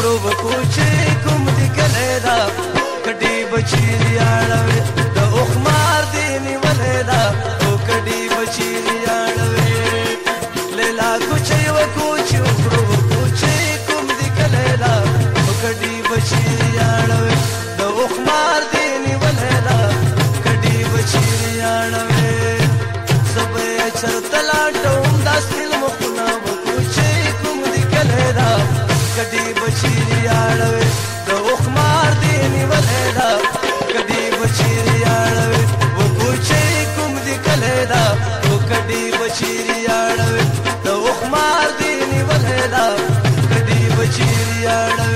આપણો બકુ છે કુમતી કલેરા કટી બચી દિયાળવે بچی یاړوي د اوخمار دی نیولې دا کدی بچی یاړوي و کوچې کوم دی کله دا و کدی بچی یاړوي د اوخمار دی نیولې دا کدی بچی یاړوي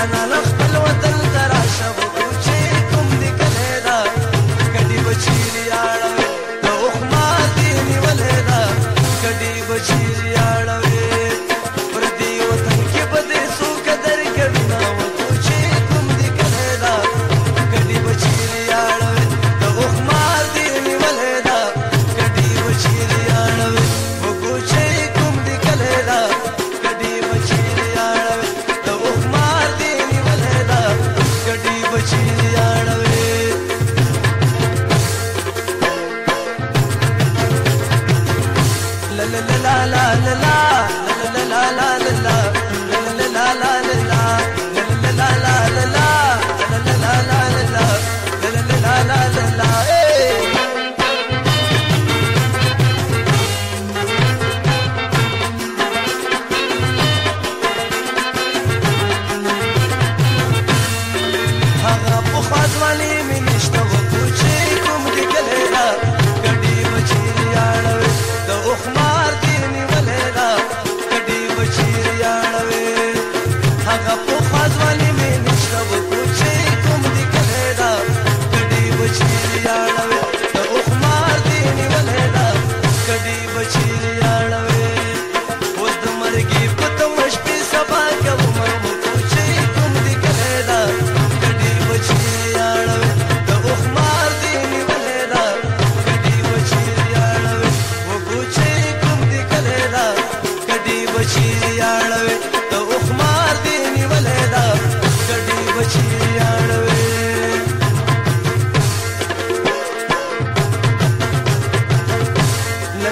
Sana Hung up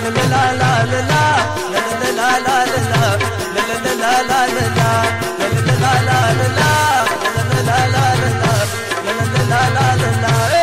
la la la la